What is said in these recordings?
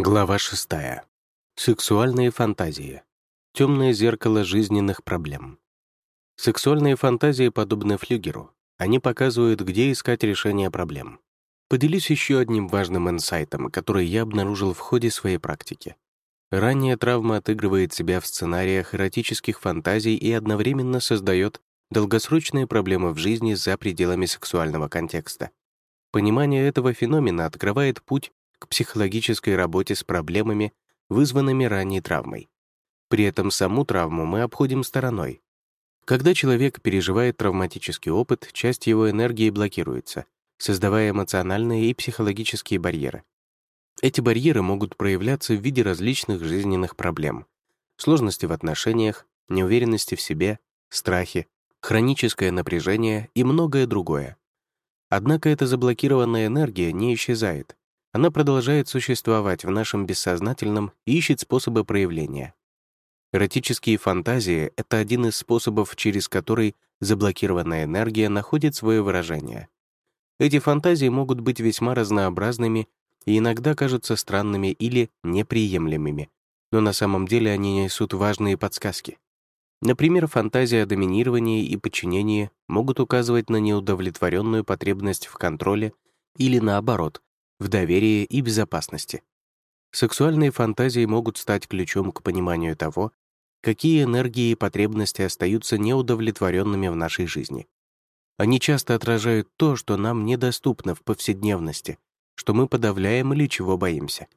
Глава 6. Сексуальные фантазии. Темное зеркало жизненных проблем. Сексуальные фантазии подобны флюгеру. Они показывают, где искать решение проблем. Поделюсь еще одним важным инсайтом, который я обнаружил в ходе своей практики. Ранняя травма отыгрывает себя в сценариях эротических фантазий и одновременно создает долгосрочные проблемы в жизни за пределами сексуального контекста. Понимание этого феномена открывает путь к психологической работе с проблемами, вызванными ранней травмой. При этом саму травму мы обходим стороной. Когда человек переживает травматический опыт, часть его энергии блокируется, создавая эмоциональные и психологические барьеры. Эти барьеры могут проявляться в виде различных жизненных проблем, сложности в отношениях, неуверенности в себе, страхи, хроническое напряжение и многое другое. Однако эта заблокированная энергия не исчезает, она продолжает существовать в нашем бессознательном и ищет способы проявления. Эротические фантазии — это один из способов, через который заблокированная энергия находит свое выражение. Эти фантазии могут быть весьма разнообразными и иногда кажутся странными или неприемлемыми, но на самом деле они несут важные подсказки. Например, фантазия о доминировании и подчинении могут указывать на неудовлетворенную потребность в контроле или, наоборот, в доверии и безопасности. Сексуальные фантазии могут стать ключом к пониманию того, какие энергии и потребности остаются неудовлетворенными в нашей жизни. Они часто отражают то, что нам недоступно в повседневности, что мы подавляем или чего боимся.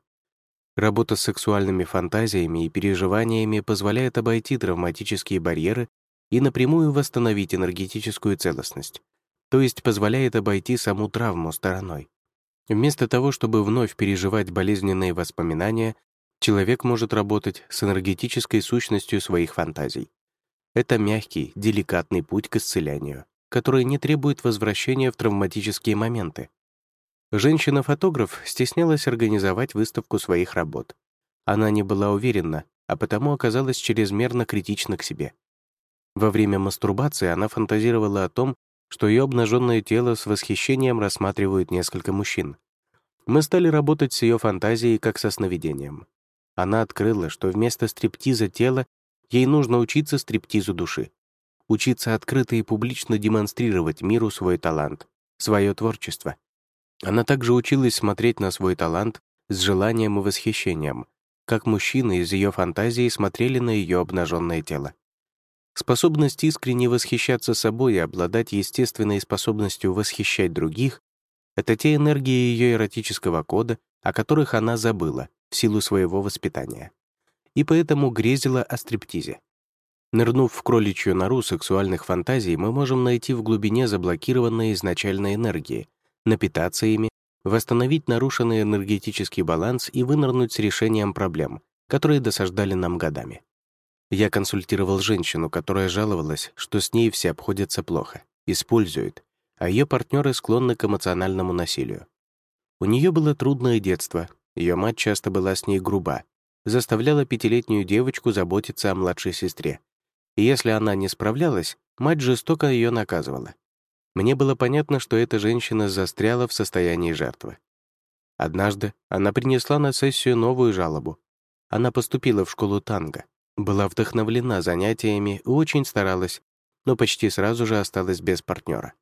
Работа с сексуальными фантазиями и переживаниями позволяет обойти травматические барьеры и напрямую восстановить энергетическую целостность, то есть позволяет обойти саму травму стороной. Вместо того, чтобы вновь переживать болезненные воспоминания, человек может работать с энергетической сущностью своих фантазий. Это мягкий, деликатный путь к исцелянию, который не требует возвращения в травматические моменты. Женщина-фотограф стеснялась организовать выставку своих работ. Она не была уверена, а потому оказалась чрезмерно критична к себе. Во время мастурбации она фантазировала о том, что ее обнаженное тело с восхищением рассматривают несколько мужчин. Мы стали работать с ее фантазией как со сновидением. Она открыла, что вместо стриптиза тела ей нужно учиться стриптизу души. Учиться открыто и публично демонстрировать миру свой талант, свое творчество. Она также училась смотреть на свой талант с желанием и восхищением, как мужчины из ее фантазии смотрели на ее обнаженное тело. Способность искренне восхищаться собой и обладать естественной способностью восхищать других — это те энергии ее эротического кода, о которых она забыла в силу своего воспитания. И поэтому грезила о стриптизе. Нырнув в кроличью нору сексуальных фантазий, мы можем найти в глубине заблокированные изначальные энергии, напитаться ими, восстановить нарушенный энергетический баланс и вынырнуть с решением проблем, которые досаждали нам годами. Я консультировал женщину, которая жаловалась, что с ней все обходятся плохо, используют, а ее партнеры склонны к эмоциональному насилию. У нее было трудное детство, ее мать часто была с ней груба, заставляла пятилетнюю девочку заботиться о младшей сестре. И если она не справлялась, мать жестоко ее наказывала. Мне было понятно, что эта женщина застряла в состоянии жертвы. Однажды она принесла на сессию новую жалобу. Она поступила в школу танго, была вдохновлена занятиями и очень старалась, но почти сразу же осталась без партнера.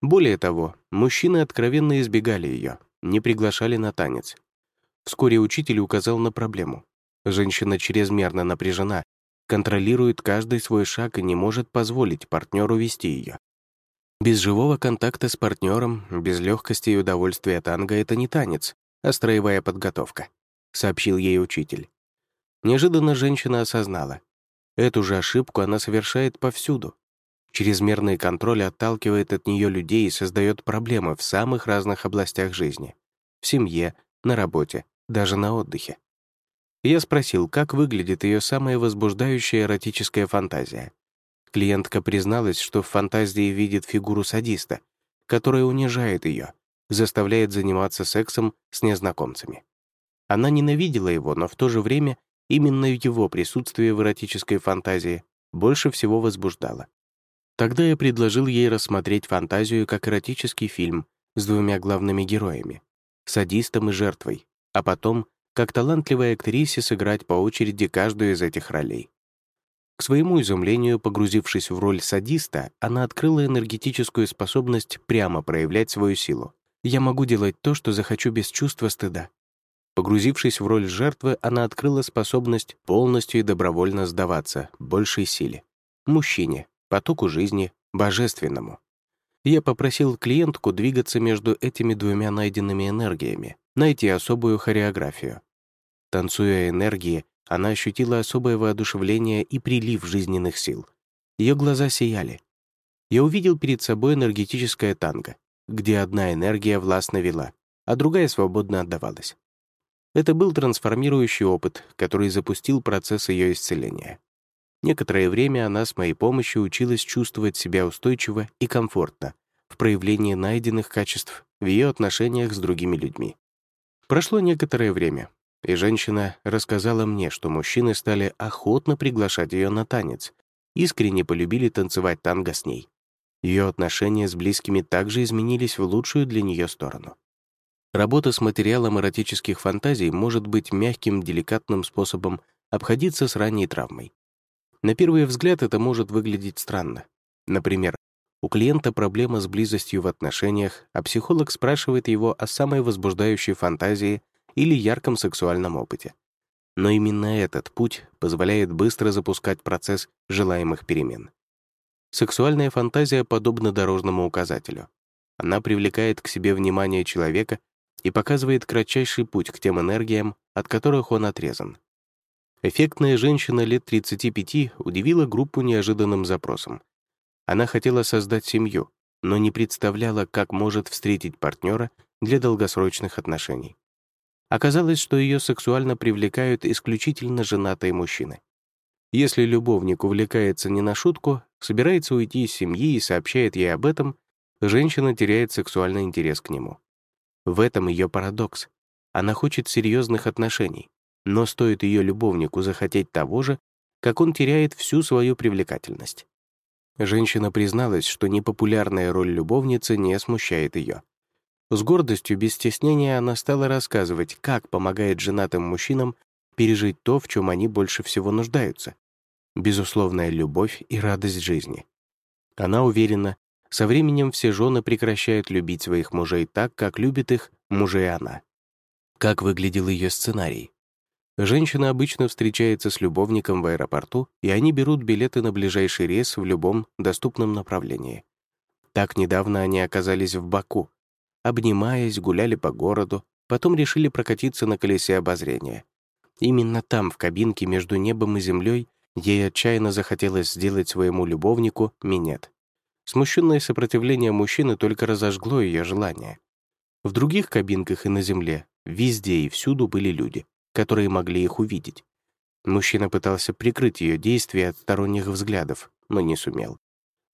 Более того, мужчины откровенно избегали ее, не приглашали на танец. Вскоре учитель указал на проблему. Женщина чрезмерно напряжена, контролирует каждый свой шаг и не может позволить партнеру вести ее. Без живого контакта с партнером, без легкости и удовольствия танго — это не танец, а строевая подготовка, сообщил ей учитель. Неожиданно женщина осознала. Эту же ошибку она совершает повсюду. Чрезмерный контроль отталкивает от нее людей и создает проблемы в самых разных областях жизни. В семье, на работе, даже на отдыхе. Я спросил, как выглядит ее самая возбуждающая эротическая фантазия. Клиентка призналась, что в фантазии видит фигуру садиста, которая унижает ее, заставляет заниматься сексом с незнакомцами. Она ненавидела его, но в то же время Именно его присутствие в эротической фантазии больше всего возбуждало. Тогда я предложил ей рассмотреть фантазию как эротический фильм с двумя главными героями — садистом и жертвой, а потом как талантливой актрисе сыграть по очереди каждую из этих ролей. К своему изумлению, погрузившись в роль садиста, она открыла энергетическую способность прямо проявлять свою силу. «Я могу делать то, что захочу без чувства стыда». Погрузившись в роль жертвы, она открыла способность полностью и добровольно сдаваться большей силе. Мужчине, потоку жизни, божественному. Я попросил клиентку двигаться между этими двумя найденными энергиями, найти особую хореографию. Танцуя энергии, она ощутила особое воодушевление и прилив жизненных сил. Ее глаза сияли. Я увидел перед собой энергетическое танго, где одна энергия властно вела, а другая свободно отдавалась. Это был трансформирующий опыт, который запустил процесс ее исцеления. Некоторое время она с моей помощью училась чувствовать себя устойчиво и комфортно в проявлении найденных качеств в ее отношениях с другими людьми. Прошло некоторое время, и женщина рассказала мне, что мужчины стали охотно приглашать ее на танец, искренне полюбили танцевать танго с ней. Ее отношения с близкими также изменились в лучшую для нее сторону. Работа с материалом эротических фантазий может быть мягким, деликатным способом обходиться с ранней травмой. На первый взгляд это может выглядеть странно. Например, у клиента проблема с близостью в отношениях, а психолог спрашивает его о самой возбуждающей фантазии или ярком сексуальном опыте. Но именно этот путь позволяет быстро запускать процесс желаемых перемен. Сексуальная фантазия подобна дорожному указателю. Она привлекает к себе внимание человека и показывает кратчайший путь к тем энергиям, от которых он отрезан. Эффектная женщина лет 35 удивила группу неожиданным запросом. Она хотела создать семью, но не представляла, как может встретить партнера для долгосрочных отношений. Оказалось, что ее сексуально привлекают исключительно женатые мужчины. Если любовник увлекается не на шутку, собирается уйти из семьи и сообщает ей об этом, женщина теряет сексуальный интерес к нему. В этом ее парадокс. Она хочет серьезных отношений, но стоит ее любовнику захотеть того же, как он теряет всю свою привлекательность. Женщина призналась, что непопулярная роль любовницы не смущает ее. С гордостью, без стеснения она стала рассказывать, как помогает женатым мужчинам пережить то, в чем они больше всего нуждаются — безусловная любовь и радость жизни. Она уверена, со временем все жены прекращают любить своих мужей так, как любит их мужей она. Как выглядел ее сценарий? Женщина обычно встречается с любовником в аэропорту, и они берут билеты на ближайший рейс в любом доступном направлении. Так недавно они оказались в Баку, обнимаясь, гуляли по городу, потом решили прокатиться на колесе обозрения. Именно там, в кабинке между небом и землей, ей отчаянно захотелось сделать своему любовнику минет. Смущенное сопротивление мужчины только разожгло ее желание. В других кабинках и на земле, везде и всюду были люди, которые могли их увидеть. Мужчина пытался прикрыть ее действия от сторонних взглядов, но не сумел.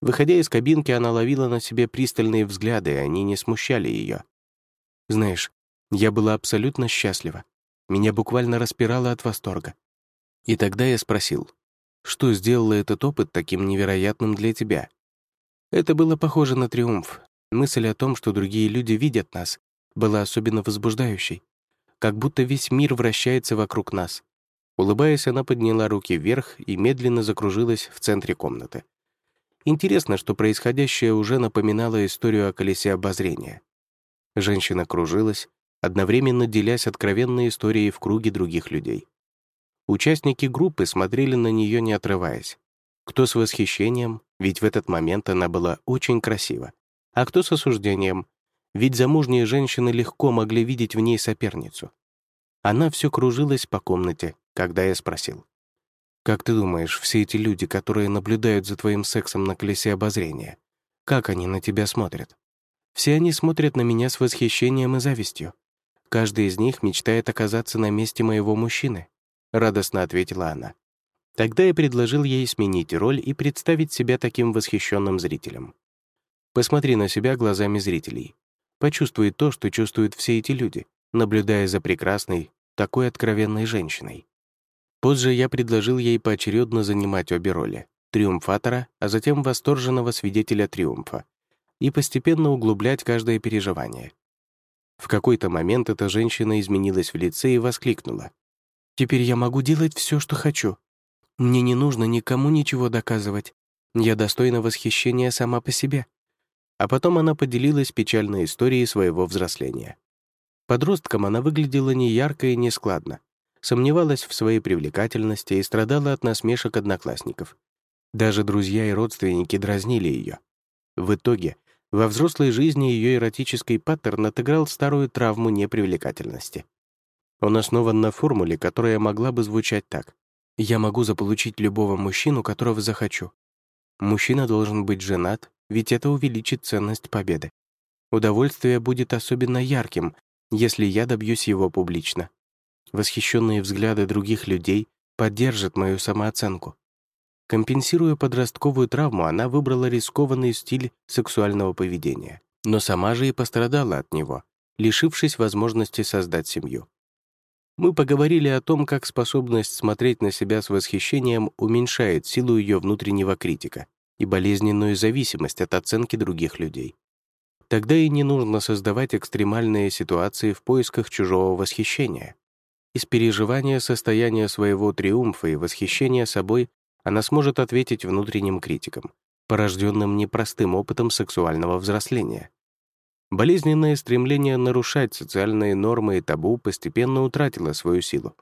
Выходя из кабинки, она ловила на себе пристальные взгляды, и они не смущали ее. Знаешь, я была абсолютно счастлива. Меня буквально распирало от восторга. И тогда я спросил, что сделало этот опыт таким невероятным для тебя? Это было похоже на триумф. Мысль о том, что другие люди видят нас, была особенно возбуждающей. Как будто весь мир вращается вокруг нас. Улыбаясь, она подняла руки вверх и медленно закружилась в центре комнаты. Интересно, что происходящее уже напоминало историю о колесе обозрения. Женщина кружилась, одновременно делясь откровенной историей в круге других людей. Участники группы смотрели на нее, не отрываясь. Кто с восхищением, ведь в этот момент она была очень красива, а кто с осуждением, ведь замужние женщины легко могли видеть в ней соперницу. Она все кружилась по комнате, когда я спросил. Как ты думаешь, все эти люди, которые наблюдают за твоим сексом на колесе обозрения, как они на тебя смотрят? Все они смотрят на меня с восхищением и завистью. Каждый из них мечтает оказаться на месте моего мужчины», — радостно ответила она. Тогда я предложил ей сменить роль и представить себя таким восхищенным зрителем. Посмотри на себя глазами зрителей. Почувствуй то, что чувствуют все эти люди, наблюдая за прекрасной, такой откровенной женщиной. Позже я предложил ей поочередно занимать обе роли — триумфатора, а затем восторженного свидетеля триумфа, и постепенно углублять каждое переживание. В какой-то момент эта женщина изменилась в лице и воскликнула. «Теперь я могу делать все, что хочу. Мне не нужно никому ничего доказывать. Я достойна восхищения сама по себе». А потом она поделилась печальной историей своего взросления. Подростком она выглядела неярко и нескладно, сомневалась в своей привлекательности и страдала от насмешек одноклассников. Даже друзья и родственники дразнили ее. В итоге, во взрослой жизни ее эротический паттерн отыграл старую травму непривлекательности. Он основан на формуле, которая могла бы звучать так. «Я могу заполучить любого мужчину, которого захочу. Мужчина должен быть женат, ведь это увеличит ценность победы. Удовольствие будет особенно ярким, если я добьюсь его публично. Восхищенные взгляды других людей поддержат мою самооценку. Компенсируя подростковую травму, она выбрала рискованный стиль сексуального поведения, но сама же и пострадала от него, лишившись возможности создать семью. Мы поговорили о том, как способность смотреть на себя с восхищением уменьшает силу ее внутреннего критика и болезненную зависимость от оценки других людей. Тогда и не нужно создавать экстремальные ситуации в поисках чужого восхищения. Из переживания состояния своего триумфа и восхищения собой она сможет ответить внутренним критикам, порожденным непростым опытом сексуального взросления. Болезненное стремление нарушать социальные нормы и табу постепенно утратило свою силу.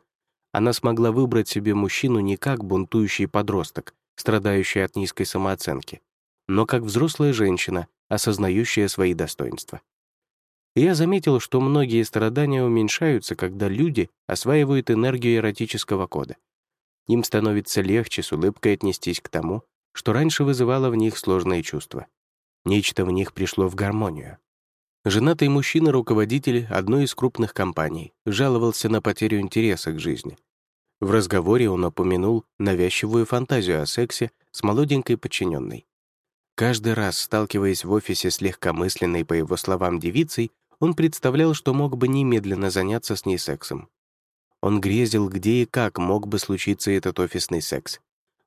Она смогла выбрать себе мужчину не как бунтующий подросток, страдающий от низкой самооценки, но как взрослая женщина, осознающая свои достоинства. я заметил, что многие страдания уменьшаются, когда люди осваивают энергию эротического кода — им становится легче с улыбкой отнестись к тому, что раньше вызывало в них сложные чувства. Нечто в них пришло в гармонию. Женатый мужчина-руководитель одной из крупных компаний жаловался на потерю интереса к жизни. В разговоре он упомянул навязчивую фантазию о сексе с молоденькой подчиненной. Каждый раз, сталкиваясь в офисе с легкомысленной, по его словам, девицей, он представлял, что мог бы немедленно заняться с ней сексом. Он грезил, где и как мог бы случиться этот офисный секс.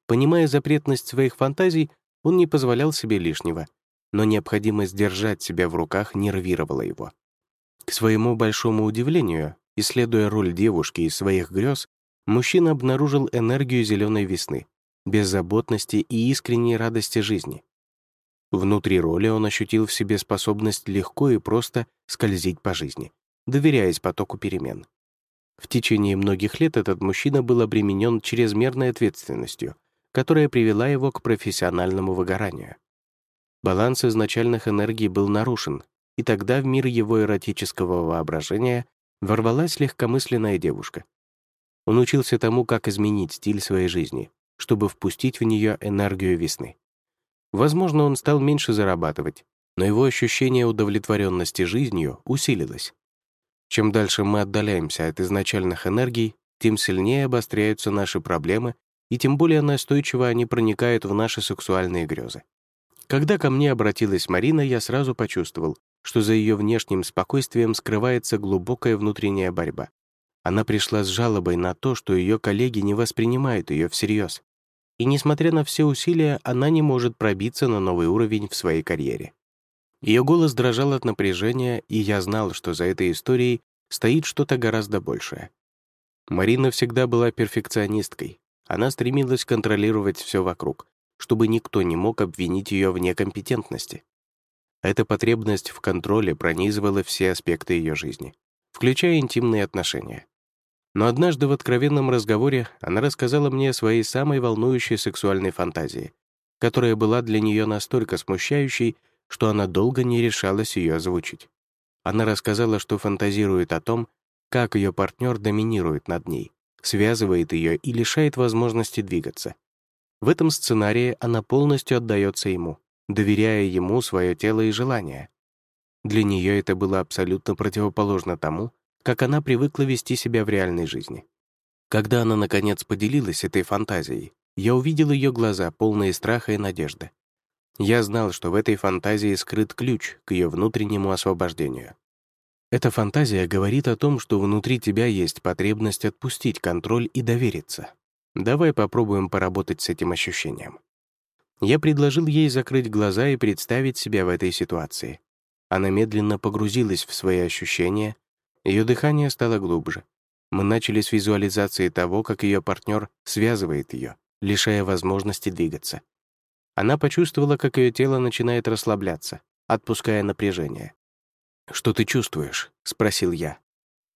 Понимая запретность своих фантазий, он не позволял себе лишнего, но необходимость держать себя в руках нервировала его. К своему большому удивлению, исследуя роль девушки из своих грез, мужчина обнаружил энергию зеленой весны, беззаботности и искренней радости жизни. Внутри роли он ощутил в себе способность легко и просто скользить по жизни, доверяясь потоку перемен. В течение многих лет этот мужчина был обременен чрезмерной ответственностью, которая привела его к профессиональному выгоранию. Баланс изначальных энергий был нарушен, и тогда в мир его эротического воображения ворвалась легкомысленная девушка. Он учился тому, как изменить стиль своей жизни, чтобы впустить в нее энергию весны. Возможно, он стал меньше зарабатывать, но его ощущение удовлетворенности жизнью усилилось. Чем дальше мы отдаляемся от изначальных энергий, тем сильнее обостряются наши проблемы, и тем более настойчиво они проникают в наши сексуальные грезы. Когда ко мне обратилась Марина, я сразу почувствовал, что за ее внешним спокойствием скрывается глубокая внутренняя борьба. Она пришла с жалобой на то, что ее коллеги не воспринимают ее всерьез. И несмотря на все усилия, она не может пробиться на новый уровень в своей карьере. Ее голос дрожал от напряжения, и я знал, что за этой историей стоит что-то гораздо большее. Марина всегда была перфекционисткой. Она стремилась контролировать все вокруг, чтобы никто не мог обвинить ее в некомпетентности. Эта потребность в контроле пронизывала все аспекты ее жизни, включая интимные отношения. Но однажды в откровенном разговоре она рассказала мне о своей самой волнующей сексуальной фантазии, которая была для нее настолько смущающей, что она долго не решалась ее озвучить. Она рассказала, что фантазирует о том, как ее партнер доминирует над ней, связывает ее и лишает возможности двигаться. В этом сценарии она полностью отдается ему, доверяя ему свое тело и желания. Для нее это было абсолютно противоположно тому, как она привыкла вести себя в реальной жизни. Когда она, наконец, поделилась этой фантазией, я увидел ее глаза, полные страха и надежды. Я знал, что в этой фантазии скрыт ключ к ее внутреннему освобождению. Эта фантазия говорит о том, что внутри тебя есть потребность отпустить контроль и довериться. Давай попробуем поработать с этим ощущением. Я предложил ей закрыть глаза и представить себя в этой ситуации. Она медленно погрузилась в свои ощущения, ее дыхание стало глубже. Мы начали с визуализации того, как ее партнер связывает ее, лишая возможности двигаться. Она почувствовала, как ее тело начинает расслабляться, отпуская напряжение. «Что ты чувствуешь?» — спросил я.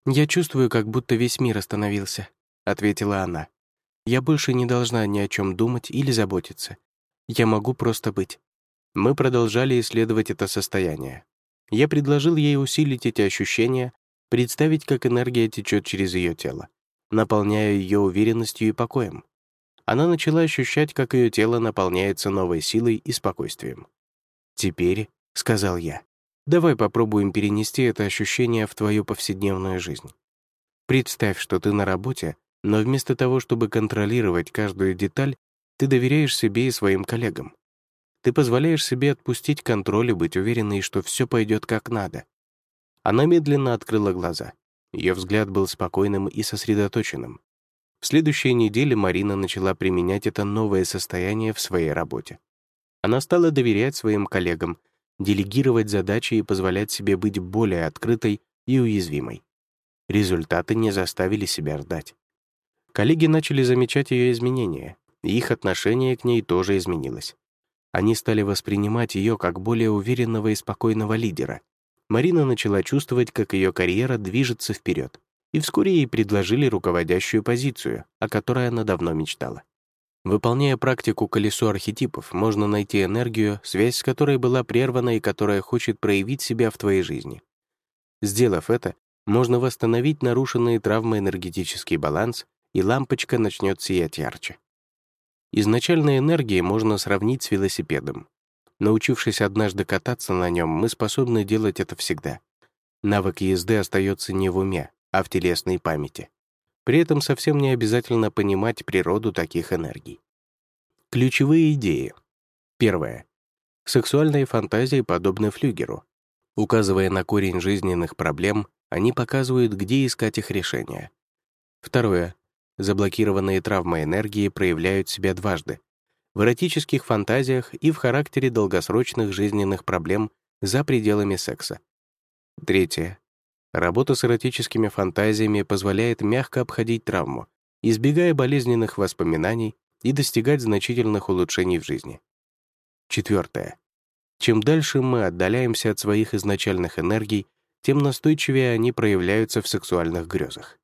«Я чувствую, как будто весь мир остановился», — ответила она. «Я больше не должна ни о чем думать или заботиться. Я могу просто быть». Мы продолжали исследовать это состояние. Я предложил ей усилить эти ощущения, представить, как энергия течет через ее тело, наполняя ее уверенностью и покоем. Она начала ощущать, как ее тело наполняется новой силой и спокойствием. «Теперь», — сказал я, — «давай попробуем перенести это ощущение в твою повседневную жизнь. Представь, что ты на работе, но вместо того, чтобы контролировать каждую деталь, ты доверяешь себе и своим коллегам. Ты позволяешь себе отпустить контроль и быть уверенной, что все пойдет как надо. Она медленно открыла глаза. Ее взгляд был спокойным и сосредоточенным. В следующей неделе Марина начала применять это новое состояние в своей работе. Она стала доверять своим коллегам, делегировать задачи и позволять себе быть более открытой и уязвимой. Результаты не заставили себя ждать. Коллеги начали замечать ее изменения, и их отношение к ней тоже изменилось. Они стали воспринимать ее как более уверенного и спокойного лидера. Марина начала чувствовать, как ее карьера движется вперед, и вскоре ей предложили руководящую позицию, о которой она давно мечтала. Выполняя практику колесо архетипов, можно найти энергию, связь с которой была прервана и которая хочет проявить себя в твоей жизни. Сделав это, можно восстановить нарушенный травмой энергетический баланс, и лампочка начнет сиять ярче. Изначальной энергии можно сравнить с велосипедом. Научившись однажды кататься на нем, мы способны делать это всегда. Навык езды остается не в уме, а в телесной памяти. При этом совсем не обязательно понимать природу таких энергий. Ключевые идеи. Первое. Сексуальные фантазии подобны флюгеру. Указывая на корень жизненных проблем, они показывают, где искать их решение. Второе. Заблокированные травмы энергии проявляют себя дважды — в эротических фантазиях и в характере долгосрочных жизненных проблем за пределами секса. Третье. Работа с эротическими фантазиями позволяет мягко обходить травму, избегая болезненных воспоминаний и достигать значительных улучшений в жизни. Четвертое. Чем дальше мы отдаляемся от своих изначальных энергий, тем настойчивее они проявляются в сексуальных грезах.